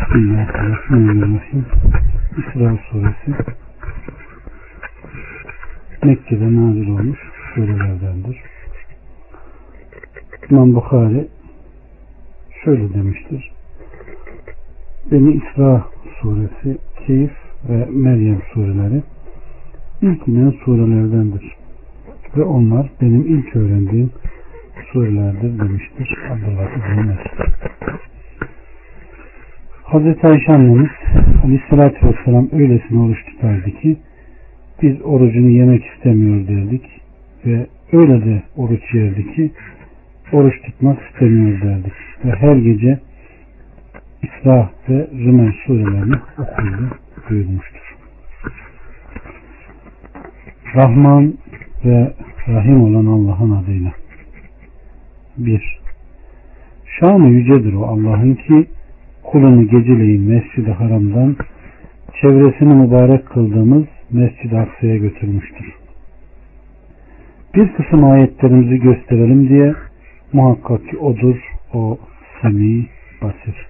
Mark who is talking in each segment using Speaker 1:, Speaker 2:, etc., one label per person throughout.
Speaker 1: Bismillahirrahmanirrahim. İsra suresi Mekke'de nazil olmuş surelerdendir. İmam Bukhari şöyle demiştir. Beni İsra suresi, Keyif ve Meryem sureleri ilk inen surelerdendir. Ve onlar benim ilk öğrendiğim surelerdir demiştir. Abdullah İbni Mesud. Hazreti Ayşe annemiz Aleyhisselatü Vesselam öylesine oruç tutardı ki biz orucunu yemek istemiyor derdik ve öyle de oruç yerdi ki oruç tutmak istemiyor derdik. Ve her gece İsra ve Rümen surelerini okurdu, duyurmuştur. Rahman ve Rahim olan Allah'ın adıyla. 1. Şanı yücedir o Allah'ın ki kulunu geceleyin Mescid-i Haram'dan çevresini mübarek kıldığımız Mescid-i Aksa'ya götürmüştür. Bir kısım ayetlerimizi gösterelim diye muhakkak ki odur o semi basir.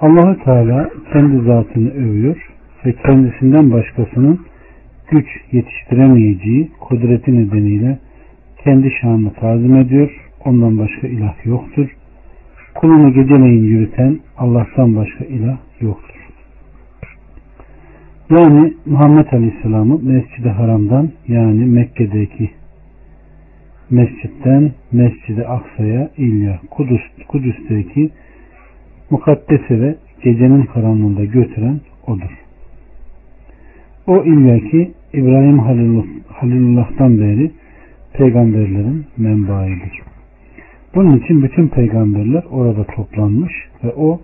Speaker 1: Allahü Teala kendi zatını övüyor ve kendisinden başkasının güç yetiştiremeyeceği kudreti nedeniyle kendi şanını tazim ediyor. Ondan başka ilah yoktur kulunu geceleyin yürüten Allah'tan başka ilah yoktur. Yani Muhammed Aleyhisselam'ı Mescid-i Haram'dan yani Mekke'deki mescitten Mescid-i Aksa'ya İlya, Kudüs, Kudüs'teki mukaddese ve gecenin karanlığında götüren odur. O İlya ki İbrahim Halilullah'tan beri peygamberlerin menbaidir. Bunun için bütün peygamberler orada toplanmış ve o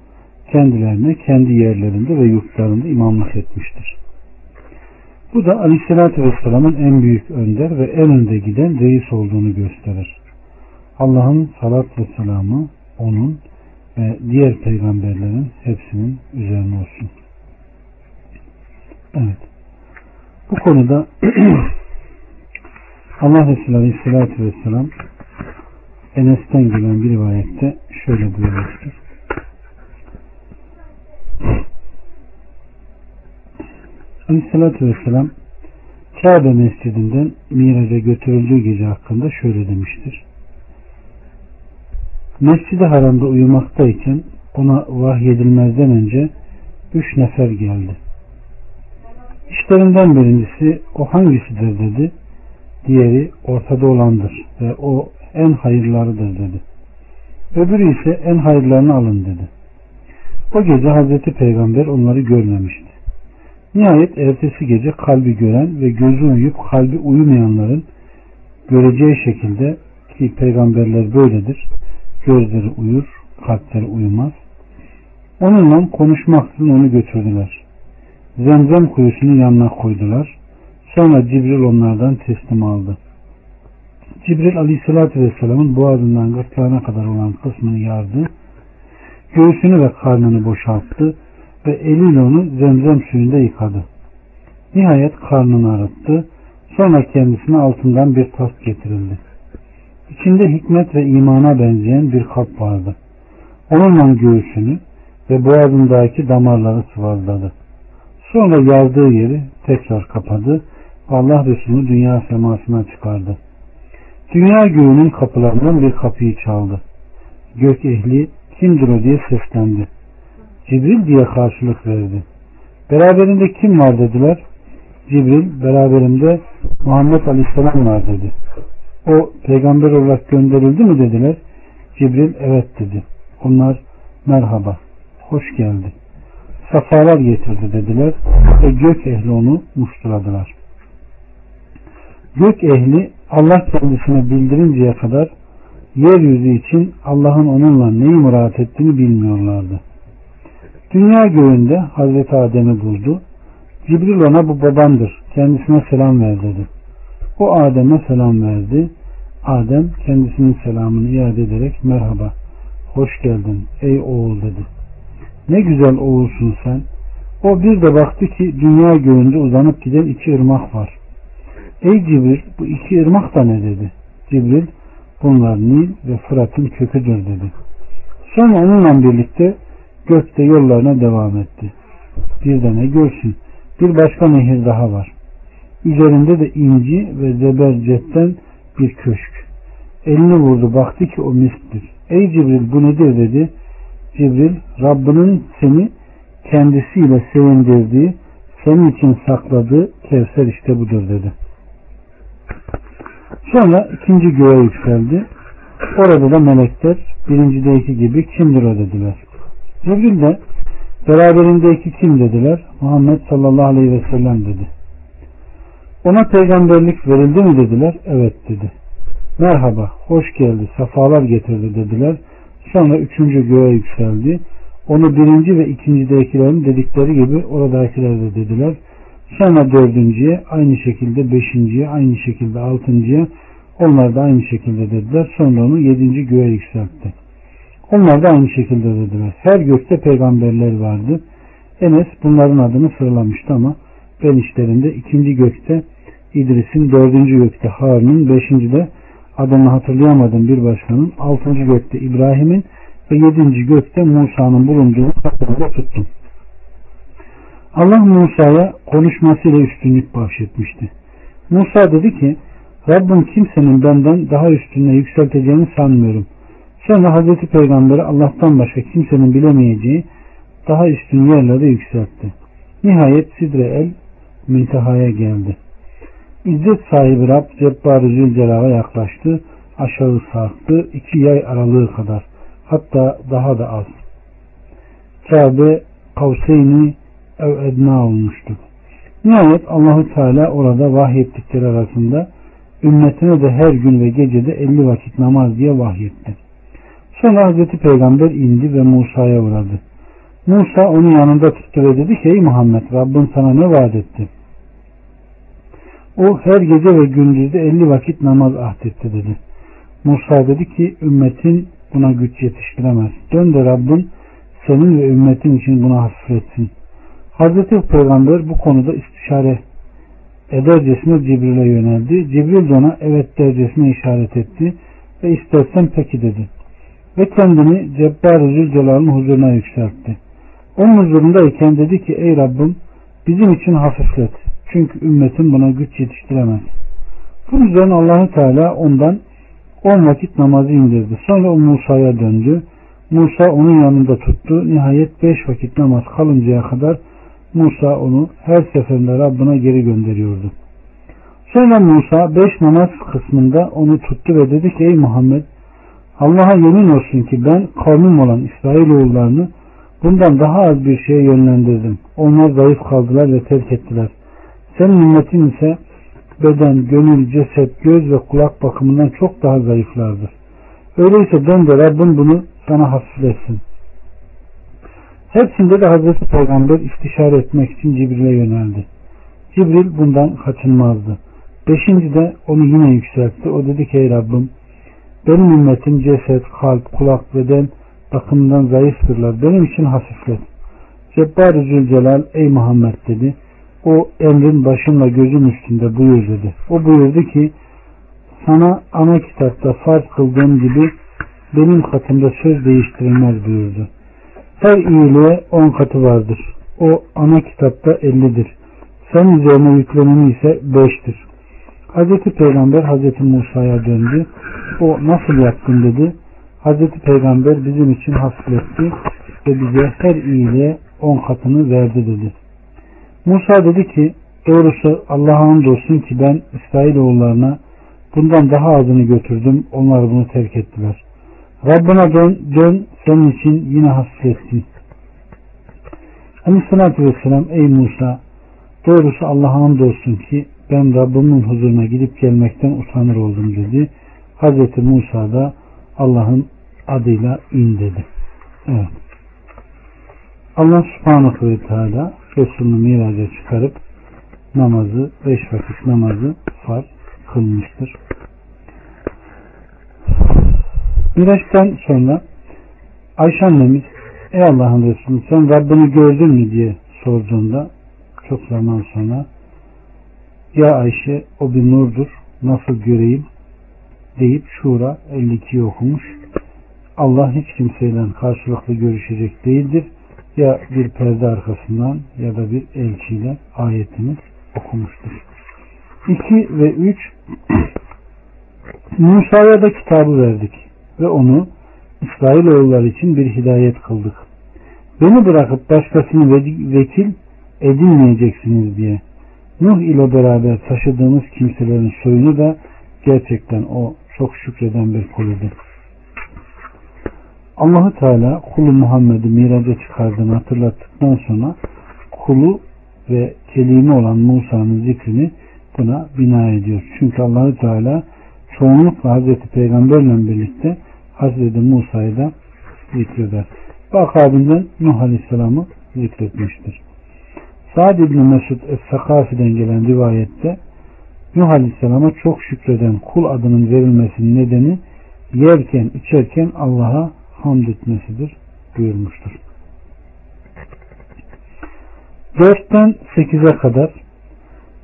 Speaker 1: kendilerine kendi yerlerinde ve yurtlarında imamlık etmiştir. Bu da Aleyhisselatü Vesselam'ın en büyük önder ve en önde giden reis olduğunu gösterir. Allah'ın salat ve selamı onun ve diğer peygamberlerin hepsinin üzerine olsun. Evet. Bu konuda Allah Resulü Aleyhisselatü Vesselam Enes'ten gelen bir rivayette şöyle buyurmuştur. Aleyhissalatü Vesselam Kabe mescidinden Miraç'a götürüldüğü gece hakkında şöyle demiştir. Mescid-i Haram'da uyumaktayken ona vahyedilmezden önce üç nefer geldi. İşlerinden birincisi o hangisidir dedi. Diğeri ortada olandır ve o en hayırlarıdır dedi. Öbürü ise en hayırlarını alın dedi. O gece Hazreti Peygamber onları görmemişti. Nihayet ertesi gece kalbi gören ve gözü uyup kalbi uyumayanların göreceği şekilde ki peygamberler böyledir. Gözleri uyur, kalpleri uyumaz. Onunla konuşmaksızın onu götürdüler. Zemzem kuyusunu yanına koydular. Sonra Cibril onlardan teslim aldı. Cibril Aleyhisselatü Vesselam'ın boğazından gırtlağına kadar olan kısmını yardı. Göğsünü ve karnını boşalttı ve eliyle onu zemzem suyunda yıkadı. Nihayet karnını arıttı. Sonra kendisine altından bir tas getirildi. İçinde hikmet ve imana benzeyen bir kap vardı. Onunla göğsünü ve boğazındaki damarları sıvazladı. Sonra yardığı yeri tekrar kapadı. Allah Resulü dünya semasına çıkardı. Dünya göğünün kapılarından bir kapıyı çaldı. Gök ehli kimdir o diye seslendi. Cibril diye karşılık verdi. Beraberinde kim var dediler. Cibril beraberinde Muhammed Aleyhisselam var dedi. O peygamber olarak gönderildi mi dediler. Cibril evet dedi. Onlar merhaba, hoş geldi. Safalar getirdi dediler ve gök ehli onu muştuladılar. Gök ehli Allah kendisine bildirinceye kadar yeryüzü için Allah'ın onunla neyi murat ettiğini bilmiyorlardı. Dünya göğünde Hazreti Adem'i buldu. Cibril ona bu babandır. Kendisine selam ver dedi. O Adem'e selam verdi. Adem kendisinin selamını iade ederek merhaba, hoş geldin ey oğul dedi. Ne güzel oğulsun sen. O bir de baktı ki dünya göğünde uzanıp giden iki ırmak var. Ey Cibril bu iki ırmak da ne dedi? Cibril bunlar Nil ve Fırat'ın köküdür dedi. Sonra onunla birlikte gökte yollarına devam etti. Bir de ne görsün. Bir başka nehir daha var. Üzerinde de inci ve zebercetten bir köşk. Elini vurdu baktı ki o misktir. Ey Cibril bu nedir dedi. Cibril Rabbinin seni kendisiyle sevindirdiği senin için sakladığı Kevser işte budur dedi. Sonra ikinci göğe yükseldi. Orada da melekler birincideki gibi kimdir o dediler. Cibril de beraberindeki kim dediler. Muhammed sallallahu aleyhi ve sellem dedi. Ona peygamberlik verildi mi dediler. Evet dedi. Merhaba, hoş geldi, sefalar getirdi dediler. Sonra üçüncü göğe yükseldi. Onu birinci ve ikincidekilerin dedikleri gibi oradakiler de dediler. Sonra dördüncüye, aynı şekilde beşinciye, aynı şekilde altıncıya, onlar da aynı şekilde dediler. Sonra onu yedinci göğe yükseltti. Onlar da aynı şekilde dediler. Her gökte peygamberler vardı. Enes bunların adını sıralamıştı ama ben işlerinde ikinci gökte İdris'in, dördüncü gökte Harun'un, beşinci de adını hatırlayamadığım bir başkanın, altıncı gökte İbrahim'in ve yedinci gökte Musa'nın bulunduğu hatırında tuttum. Allah Musa'ya konuşmasıyla üstünlük bahşetmişti. Musa dedi ki Rabbim kimsenin benden daha üstüne yükselteceğini sanmıyorum. Sonra Hazreti Peygamber'i Allah'tan başka kimsenin bilemeyeceği daha üstün yerlere yükseltti. Nihayet Sidre el müntehaya geldi. İzzet sahibi Rab Cebbar-ı Zülcelal'a yaklaştı. Aşağı sarktı. iki yay aralığı kadar. Hatta daha da az. Kabe Kavseyni ev edna olmuştu. Nihayet Allahu Teala orada vahyettikleri arasında ümmetine de her gün ve gecede 50 vakit namaz diye vahyetti. Sonra Hazreti Peygamber indi ve Musa'ya uğradı. Musa onun yanında tuttu ve dedi ki ey Muhammed Rabbin sana ne vaat etti? O her gece ve gündüzde 50 vakit namaz ahdetti dedi. Musa dedi ki ümmetin buna güç yetiştiremez. Dön de Rabbin senin ve ümmetin için buna hafifletsin. Hazreti Peygamber bu konuda istişare edercesine Cibril'e yöneldi. Cibril de ona evet dercesine işaret etti ve istersen peki dedi. Ve kendini Cebbar-ı Zülcelal'ın huzuruna yükseltti. Onun huzurundayken dedi ki ey Rabbim bizim için hafiflet. Çünkü ümmetin buna güç yetiştiremez. Bu yüzden Allahu Teala ondan on vakit namazı indirdi. Sonra Musa'ya döndü. Musa onun yanında tuttu. Nihayet beş vakit namaz kalıncaya kadar Musa onu her seferinde Rabbine geri gönderiyordu. Sonra Musa beş namaz kısmında onu tuttu ve dedi ki ey Muhammed Allah'a yemin olsun ki ben kavmim olan İsrailoğullarını bundan daha az bir şeye yönlendirdim. Onlar zayıf kaldılar ve terk ettiler. Senin ümmetin ise beden, gönül, ceset, göz ve kulak bakımından çok daha zayıflardır. Öyleyse dön de Rabbim bunu sana hafifletsin. Hepsinde de Hazreti Peygamber istişare etmek için Cibril'e yöneldi. Cibril bundan kaçınmazdı. Beşinci de onu yine yükseltti. O dedi ki ey Rabbim benim ümmetim ceset, kalp, kulak, beden bakımından zayıftırlar. Benim için hafiflet. Cebbar-ı Zülcelal ey Muhammed dedi. O emrin başımla gözüm üstünde buyur dedi. O buyurdu ki sana ana kitapta farz kıldığım gibi benim katımda söz değiştirilmez buyurdu. Her iyiliğe on katı vardır. O ana kitapta ellidir. Sen üzerine yükleneni ise beştir. Hazreti Peygamber Hazreti Musa'ya döndü. O nasıl yaptın dedi. Hazreti Peygamber bizim için hafifletti ve bize her iyiliğe on katını verdi dedi. Musa dedi ki doğrusu Allah'a olsun ki ben İsrailoğullarına bundan daha azını götürdüm. Onlar bunu terk ettiler. Rabbına dön, dön senin için yine hafifletsin. Aleyhissalatü vesselam ey Musa doğrusu Allah'a olsun ki ben Rabbimin huzuruna gidip gelmekten utanır oldum dedi. Hazreti Musa da Allah'ın adıyla in dedi. Evet. Allah subhanahu ve teala Resulünü miraca çıkarıp namazı, beş vakit namazı farz kılmıştır. Miraçtan sonra Ayşe annemiz Ey Allah'ın Resulü sen Rabbini gördün mü diye sorduğunda çok zaman sonra Ya Ayşe o bir nurdur nasıl göreyim deyip Şura 52'yi okumuş. Allah hiç kimseyle karşılıklı görüşecek değildir. Ya bir perde arkasından ya da bir elçiyle ayetini okumuştur. 2 ve 3 Musa'ya da kitabı verdik ve onu İsrailoğulları için bir hidayet kıldık. Beni bırakıp başkasını vekil edinmeyeceksiniz diye. Nuh ile beraber taşıdığımız kimselerin soyunu da gerçekten o çok şükreden bir kuludur. Allahu Teala kulu Muhammed'i miraca çıkardığını hatırlattıktan sonra kulu ve kelime olan Musa'nın zikrini buna bina ediyor. Çünkü Allahu Teala çoğunlukla Hazreti Peygamberle birlikte Hazreti Musa'yı da zikreder. Ve akabından Nuh Aleyhisselam'ı zikretmiştir. Sa'd ibn Mesud Es-Sakafi'den gelen rivayette Nuh Aleyhisselam'a çok şükreden kul adının verilmesinin nedeni yerken içerken Allah'a hamd etmesidir buyurmuştur. 4'ten 8'e kadar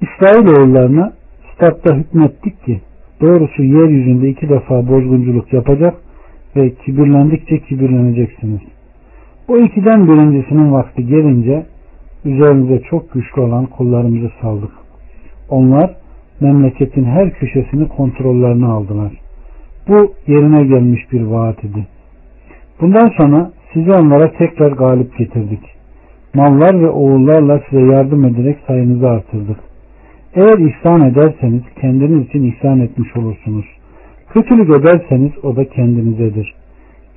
Speaker 1: İsrailoğullarına kitapta hükmettik ki doğrusu yeryüzünde iki defa bozgunculuk yapacak ve kibirlendikçe kibirleneceksiniz. Bu ikiden birincisinin vakti gelince üzerimize çok güçlü olan kullarımızı saldık. Onlar memleketin her köşesini kontrollerine aldılar. Bu yerine gelmiş bir vaat idi. Bundan sonra sizi onlara tekrar galip getirdik. Mallar ve oğullarla size yardım ederek sayınızı artırdık. Eğer ihsan ederseniz kendiniz için ihsan etmiş olursunuz. Kötülük ederseniz o da kendinizedir.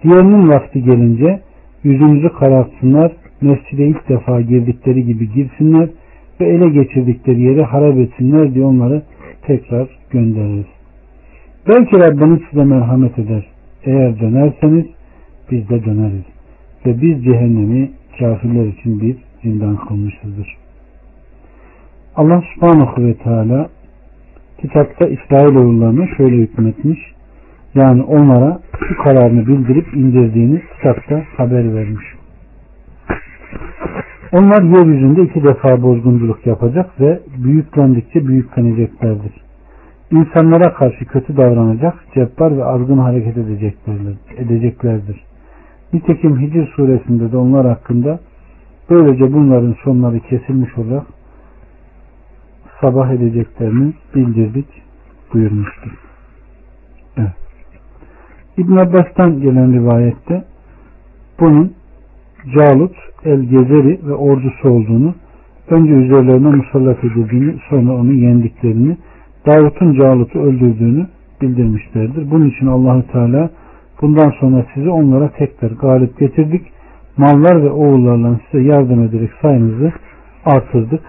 Speaker 1: Diğerinin vakti gelince yüzünüzü karartsınlar, mescide ilk defa girdikleri gibi girsinler ve ele geçirdikleri yeri harap etsinler diye onları tekrar göndeririz. Belki Rabbiniz size merhamet eder. Eğer dönerseniz biz de döneriz. Ve biz cehennemi kafirler için bir zindan kılmışızdır. Allah subhanahu ve teala kitapta İsrailoğullarına şöyle hükmetmiş. Yani onlara şu kararını bildirip indirdiğini kitapta haber vermiş. Onlar yeryüzünde iki defa bozgunculuk yapacak ve büyüklendikçe büyükleneceklerdir. İnsanlara karşı kötü davranacak, cebbar ve azgın hareket edeceklerdir. edeceklerdir. Nitekim Hicr suresinde de onlar hakkında böylece bunların sonları kesilmiş olarak sabah edeceklerini bildirdik buyurmuştur. Evet. İbn Abbas'tan gelen rivayette bunun Calut, El Gezeri ve ordusu olduğunu, önce üzerlerine musallat edildiğini, sonra onu yendiklerini, Davut'un Calut'u öldürdüğünü bildirmişlerdir. Bunun için Allahü Teala bundan sonra sizi onlara tekrar galip getirdik. Mallar ve oğullarla size yardım ederek sayınızı artırdık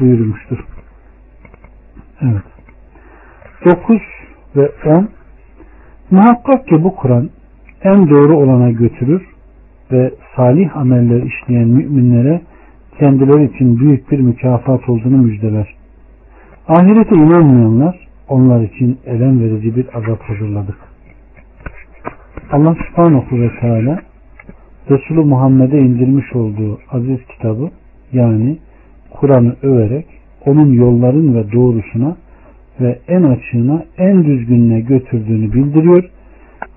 Speaker 1: buyurmuştur. Evet. 9 ve 10 Muhakkak ki bu Kur'an en doğru olana götürür ve salih ameller işleyen müminlere kendileri için büyük bir mükafat olduğunu müjdeler. Ahirete inanmayanlar onlar için elem verici bir azap hazırladık. Allah subhanahu ve teala Resulü Muhammed'e indirmiş olduğu aziz kitabı yani Kur'an'ı överek onun yolların ve doğrusuna ve en açığına en düzgününe götürdüğünü bildiriyor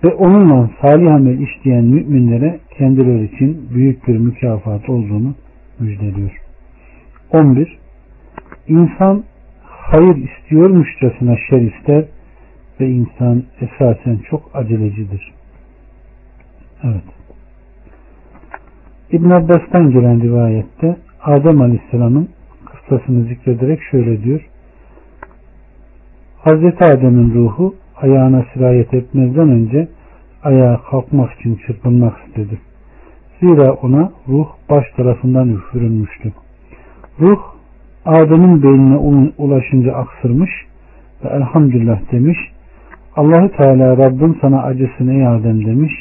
Speaker 1: ve onunla salih amel işleyen müminlere kendileri için büyük bir mükafat olduğunu müjdeliyor. 11. İnsan hayır istiyormuşçasına şer ister ve insan esasen çok acelecidir. Evet. İbn Abbas'tan gelen rivayette Adem Aleyhisselam'ın kıssasını zikrederek şöyle diyor. Hazreti Adem'in ruhu ayağına sirayet etmezden önce ayağa kalkmak için çırpınmak istedi. Zira ona ruh baş tarafından üfürülmüştü. Ruh Adem'in beynine ulaşınca aksırmış ve elhamdülillah demiş. Allahü Teala Rabbim sana acısın ey Adem demiş.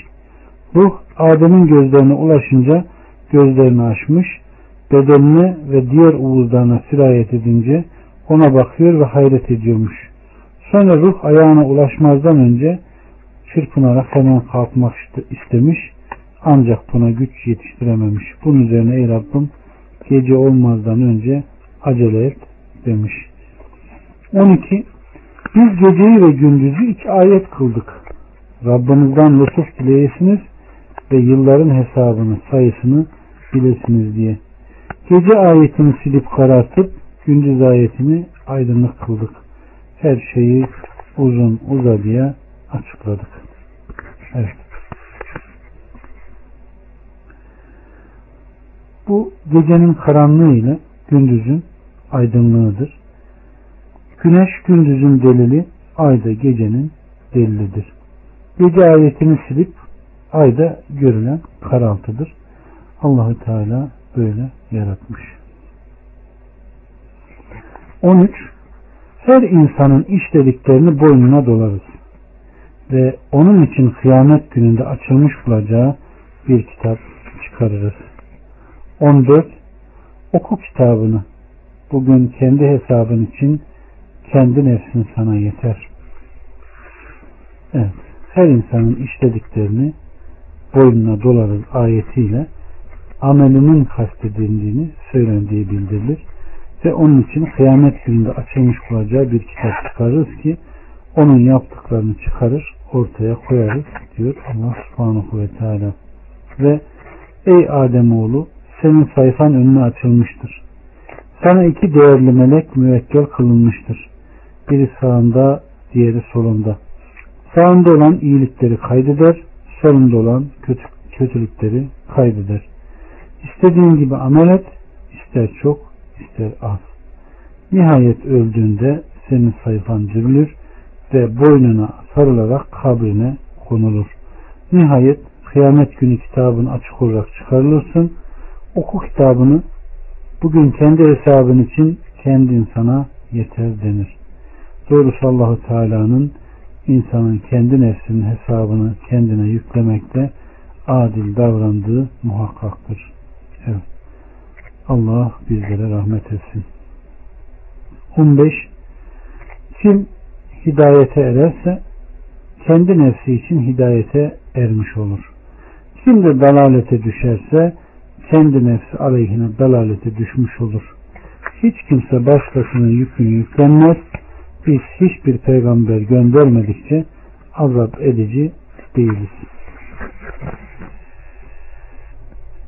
Speaker 1: Ruh Adem'in gözlerine ulaşınca gözlerini açmış, bedenine ve diğer uğuzlarına sirayet edince ona bakıyor ve hayret ediyormuş. Sonra ruh ayağına ulaşmazdan önce çırpınarak hemen kalkmak istemiş ancak buna güç yetiştirememiş. Bunun üzerine ey Rabbim gece olmazdan önce acele et demiş. 12. Biz geceyi ve gündüzü iki ayet kıldık. Rabbinizden lütuf dileyesiniz ve yılların hesabını sayısını bilesiniz diye. Gece ayetini silip karartıp gündüz ayetini aydınlık kıldık. Her şeyi uzun uzadıya açıkladık. Evet. Bu gecenin karanlığı ile gündüzün aydınlığıdır. Güneş gündüzün delili, ay da gecenin delilidir. Gece ayetini silip ayda görülen karaltıdır. Allahü Teala böyle yaratmış. 13. Her insanın işlediklerini boynuna dolarız ve onun için kıyamet gününde açılmış bulacağı bir kitap çıkarırız. 14. Oku kitabını. Bugün kendi hesabın için kendi nefsin sana yeter. Evet. Her insanın işlediklerini boynuna dolarız ayetiyle amelinin kastedildiğini söylendiği bildirilir. Ve onun için kıyamet gününde açılmış bulacağı bir kitap çıkarırız ki onun yaptıklarını çıkarır, ortaya koyarız diyor Allah subhanahu ve teala. Ve ey Ademoğlu senin sayfan önüne açılmıştır. Sana iki değerli melek müvekkel kılınmıştır. Biri sağında, diğeri solunda. Sağında olan iyilikleri kaydeder, solunda olan kötü, kötülükleri kaydeder. İstediğin gibi amel et, ister çok, ister az. Nihayet öldüğünde senin sayfan dürülür ve boynuna sarılarak kabrine konulur. Nihayet kıyamet günü kitabın açık olarak çıkarılırsın. Oku kitabını bugün kendi hesabın için kendin sana yeter denir. Doğrusu Allahu Teala'nın insanın kendi nefsinin hesabını kendine yüklemekle adil davrandığı muhakkaktır. Allah bizlere rahmet etsin. 15. Kim hidayete ererse kendi nefsi için hidayete ermiş olur. Kim de dalalete düşerse kendi nefsi aleyhine dalalete düşmüş olur. Hiç kimse başkasının yükünü yüklenmez. Biz hiçbir peygamber göndermedikçe azap edici değiliz.